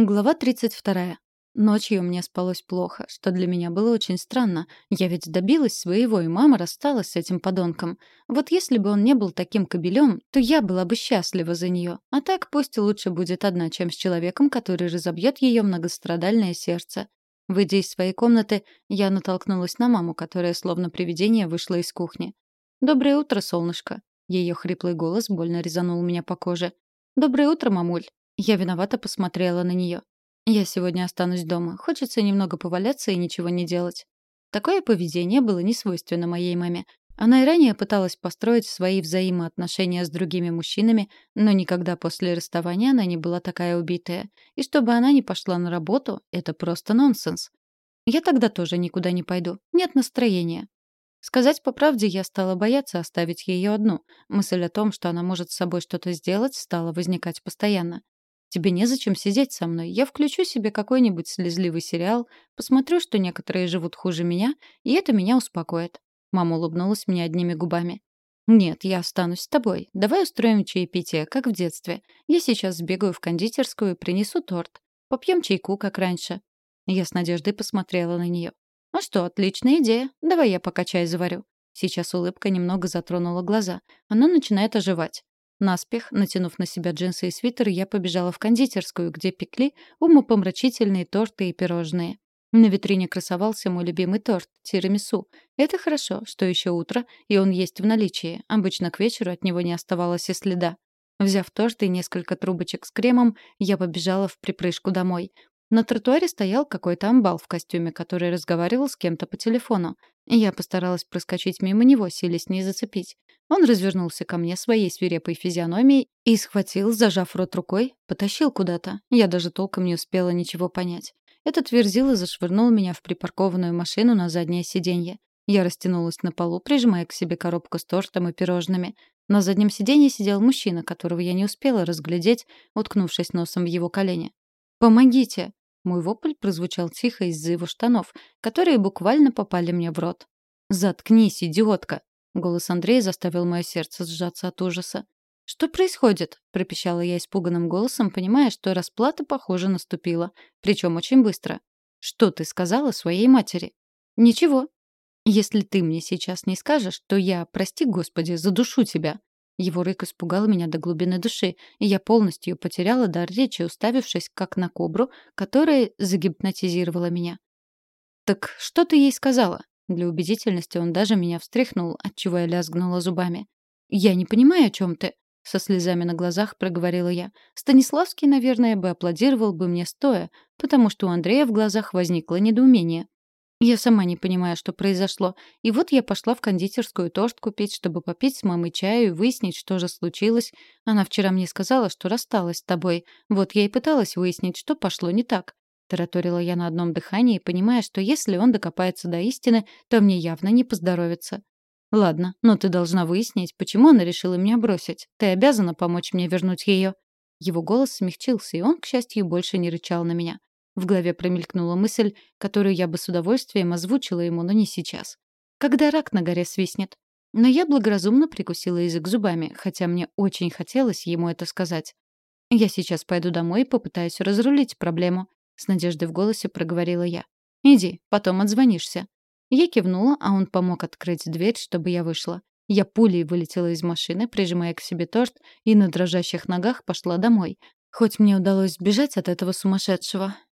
Глава 32. Ночью мне спалось плохо, что для меня было очень странно. Я ведь добилась своего, и мама рассталась с этим подонком. Вот если бы он не был таким кобелем, то я была бы счастлива за нее. А так пусть лучше будет одна, чем с человеком, который разобьет ее многострадальное сердце. Выйдя из своей комнаты, я натолкнулась на маму, которая словно привидение вышла из кухни. «Доброе утро, солнышко!» Ее хриплый голос больно резанул меня по коже. «Доброе утро, мамуль!» Я виновато посмотрела на нее. Я сегодня останусь дома. Хочется немного поваляться и ничего не делать. Такое поведение было не свойственно моей маме. Она и ранее пыталась построить свои взаимоотношения с другими мужчинами, но никогда после расставания она не была такая убитая. И чтобы она не пошла на работу, это просто нонсенс. Я тогда тоже никуда не пойду. Нет настроения. Сказать по правде, я стала бояться оставить ее одну. Мысль о том, что она может с собой что-то сделать, стала возникать постоянно. Тебе незачем сидеть со мной. Я включу себе какой-нибудь слезливый сериал, посмотрю, что некоторые живут хуже меня, и это меня успокоит». Мама улыбнулась мне одними губами. «Нет, я останусь с тобой. Давай устроим чаепитие, как в детстве. Я сейчас сбегаю в кондитерскую и принесу торт. Попьем чайку, как раньше». Я с надеждой посмотрела на нее. «Ну что, отличная идея. Давай я пока чай заварю». Сейчас улыбка немного затронула глаза. Она начинает оживать. Наспех, натянув на себя джинсы и свитер, я побежала в кондитерскую, где пекли умопомрачительные торты и пирожные. На витрине красовался мой любимый торт — тирамису. Это хорошо, что еще утро, и он есть в наличии. Обычно к вечеру от него не оставалось и следа. Взяв торт и несколько трубочек с кремом, я побежала в припрыжку домой. На тротуаре стоял какой-то амбал в костюме, который разговаривал с кем-то по телефону. Я постаралась проскочить мимо него, силясь не зацепить. Он развернулся ко мне своей свирепой физиономией и схватил, зажав рот рукой, потащил куда-то. Я даже толком не успела ничего понять. Этот верзила зашвырнул меня в припаркованную машину на заднее сиденье. Я растянулась на полу, прижимая к себе коробку с тортом и пирожными. На заднем сиденье сидел мужчина, которого я не успела разглядеть, уткнувшись носом в его колени. «Помогите!» Мой вопль прозвучал тихо из-за его штанов, которые буквально попали мне в рот. «Заткнись, идиотка!» Голос Андрея заставил мое сердце сжаться от ужаса. «Что происходит?» — пропищала я испуганным голосом, понимая, что расплата, похоже, наступила. Причем очень быстро. «Что ты сказала своей матери?» «Ничего. Если ты мне сейчас не скажешь, то я, прости господи, задушу тебя». Его рык испугал меня до глубины души, и я полностью потеряла дар речи, уставившись как на кобру, которая загипнотизировала меня. «Так что ты ей сказала?» Для убедительности он даже меня встряхнул, отчего я лязгнула зубами. «Я не понимаю, о чем ты», — со слезами на глазах проговорила я. Станиславский, наверное, бы аплодировал бы мне стоя, потому что у Андрея в глазах возникло недоумение. Я сама не понимаю, что произошло. И вот я пошла в кондитерскую торт купить, чтобы попить с мамой чаю и выяснить, что же случилось. Она вчера мне сказала, что рассталась с тобой. Вот я и пыталась выяснить, что пошло не так. Тараторила я на одном дыхании, понимая, что если он докопается до истины, то мне явно не поздоровится. «Ладно, но ты должна выяснить, почему она решила меня бросить. Ты обязана помочь мне вернуть ее». Его голос смягчился, и он, к счастью, больше не рычал на меня. В голове промелькнула мысль, которую я бы с удовольствием озвучила ему, но не сейчас. Когда рак на горе свистнет. Но я благоразумно прикусила язык зубами, хотя мне очень хотелось ему это сказать. Я сейчас пойду домой и попытаюсь разрулить проблему. С надеждой в голосе проговорила я. «Иди, потом отзвонишься». Я кивнула, а он помог открыть дверь, чтобы я вышла. Я пулей вылетела из машины, прижимая к себе торт, и на дрожащих ногах пошла домой. Хоть мне удалось сбежать от этого сумасшедшего.